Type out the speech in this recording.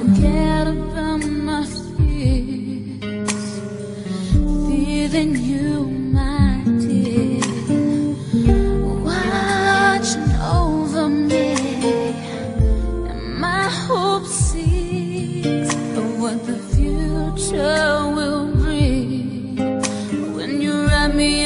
forget about my fears. Feeling you, my dear Watching over me. And my hope seeks What the future will bring. When you're at me